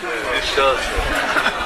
Bichão.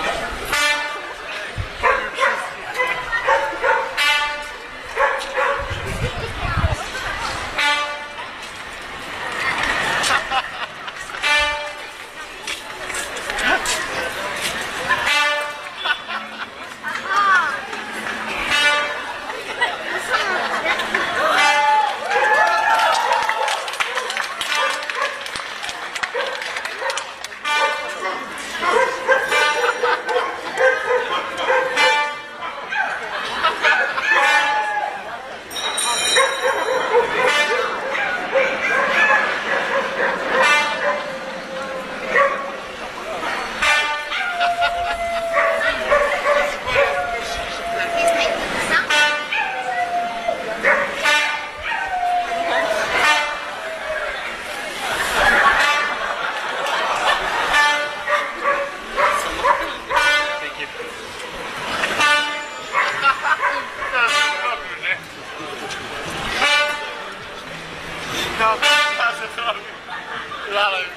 Hallelujah.